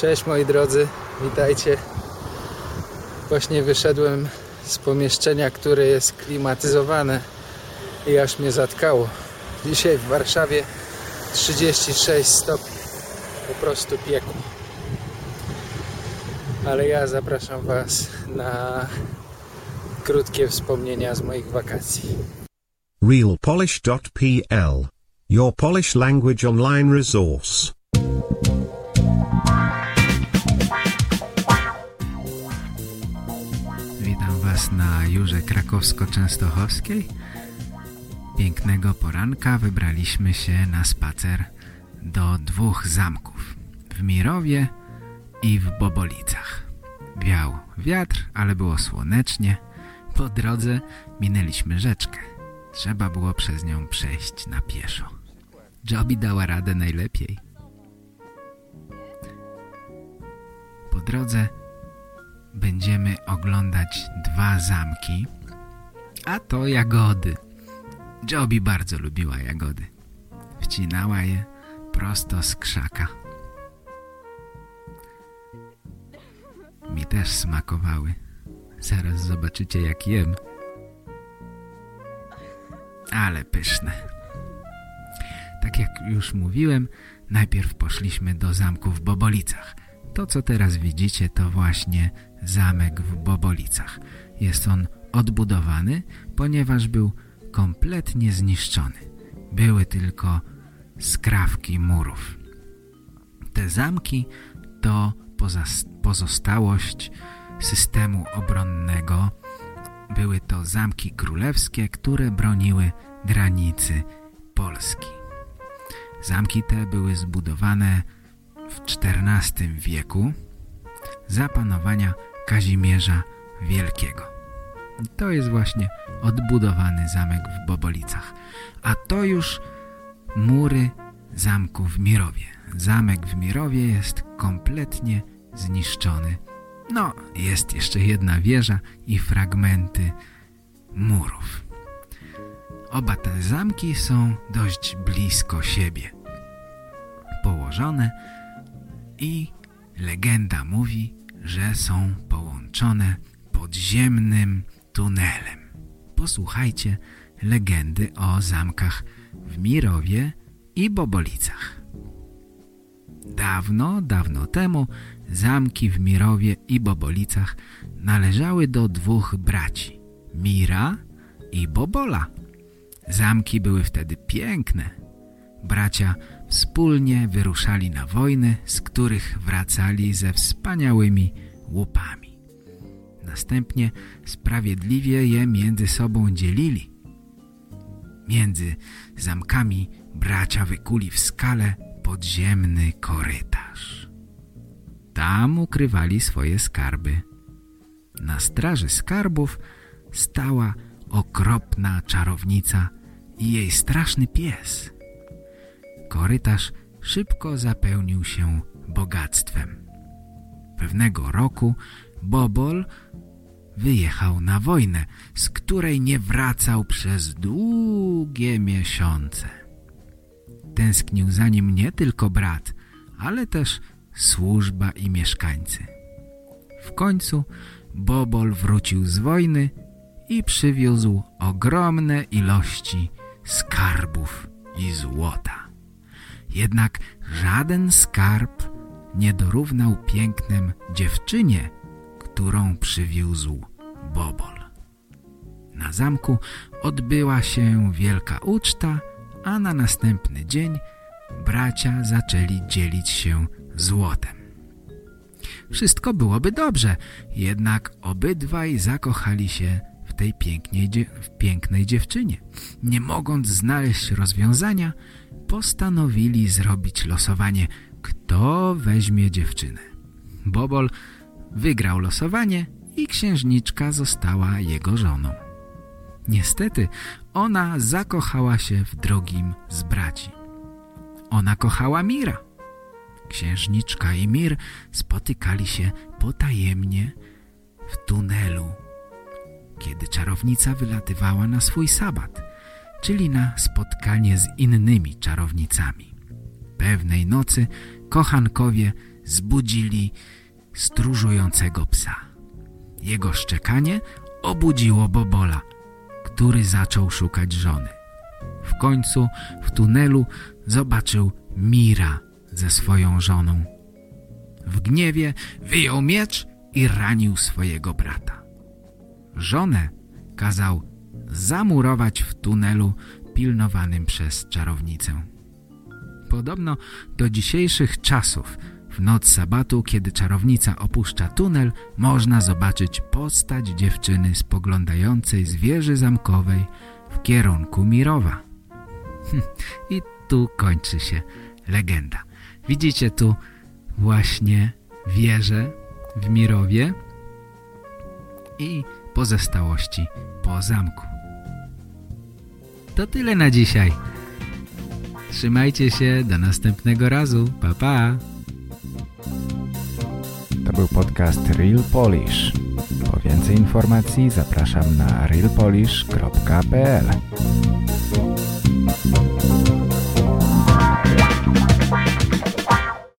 Cześć moi drodzy, witajcie. Właśnie wyszedłem z pomieszczenia, które jest klimatyzowane i aż mnie zatkało. Dzisiaj w Warszawie 36 stopni. Po prostu piekło. Ale ja zapraszam Was na krótkie wspomnienia z moich wakacji. realpolish.pl Your Polish language online resource. Witam Was na Jurze Krakowsko-Częstochowskiej. Pięknego poranka wybraliśmy się na spacer do dwóch zamków. W Mirowie i w Bobolicach. Wiał wiatr, ale było słonecznie. Po drodze minęliśmy rzeczkę. Trzeba było przez nią przejść na pieszo. Joby dała radę najlepiej. Po drodze będziemy oglądać dwa zamki, a to jagody. Joby bardzo lubiła jagody. Wcinała je prosto z krzaka. Mi też smakowały. Zaraz zobaczycie jak jem. Ale pyszne. Tak jak już mówiłem, najpierw poszliśmy do zamku w Bobolicach. To, co teraz widzicie, to właśnie zamek w Bobolicach. Jest on odbudowany, ponieważ był kompletnie zniszczony. Były tylko skrawki murów. Te zamki to pozostałość systemu obronnego. Były to zamki królewskie, które broniły granicy Polski. Zamki te były zbudowane XIV wieku za panowania Kazimierza Wielkiego. To jest właśnie odbudowany zamek w Bobolicach. A to już mury zamku w Mirowie. Zamek w Mirowie jest kompletnie zniszczony. No, jest jeszcze jedna wieża i fragmenty murów. Oba te zamki są dość blisko siebie. Położone i legenda mówi, że są połączone podziemnym tunelem. Posłuchajcie legendy o zamkach w Mirowie i Bobolicach. Dawno, dawno temu zamki w Mirowie i Bobolicach należały do dwóch braci, Mira i Bobola. Zamki były wtedy piękne. Bracia wspólnie wyruszali na wojny, z których wracali ze wspaniałymi łupami. Następnie sprawiedliwie je między sobą dzielili. Między zamkami bracia wykuli w skale podziemny korytarz. Tam ukrywali swoje skarby. Na straży skarbów stała okropna czarownica i jej straszny pies. Korytarz szybko zapełnił się bogactwem. Pewnego roku Bobol wyjechał na wojnę, z której nie wracał przez długie miesiące. Tęsknił za nim nie tylko brat, ale też służba i mieszkańcy. W końcu Bobol wrócił z wojny i przywiózł ogromne ilości skarbów i złota. Jednak żaden skarb nie dorównał pięknem dziewczynie, którą przywiózł Bobol. Na zamku odbyła się wielka uczta, a na następny dzień bracia zaczęli dzielić się złotem. Wszystko byłoby dobrze, jednak obydwaj zakochali się tej pięknej, pięknej dziewczynie. Nie mogąc znaleźć rozwiązania, postanowili zrobić losowanie, kto weźmie dziewczynę. Bobol wygrał losowanie i księżniczka została jego żoną. Niestety ona zakochała się w drugim z braci. Ona kochała Mira. Księżniczka i Mir spotykali się potajemnie w tunelu, kiedy czarownica wylatywała na swój sabat, czyli na spotkanie z innymi czarownicami. Pewnej nocy kochankowie zbudzili stróżującego psa. Jego szczekanie obudziło Bobola, który zaczął szukać żony. W końcu w tunelu zobaczył Mira ze swoją żoną. W gniewie wyjął miecz i ranił swojego brata. Żonę kazał zamurować w tunelu pilnowanym przez czarownicę. Podobno do dzisiejszych czasów w noc sabatu, kiedy czarownica opuszcza tunel, można zobaczyć postać dziewczyny spoglądającej z wieży zamkowej w kierunku Mirowa. I tu kończy się legenda. Widzicie tu właśnie wieżę w Mirowie i pozostałości po zamku. To tyle na dzisiaj. Trzymajcie się, do następnego razu. Pa, pa! To był podcast Real Polish. Po więcej informacji zapraszam na realpolish.pl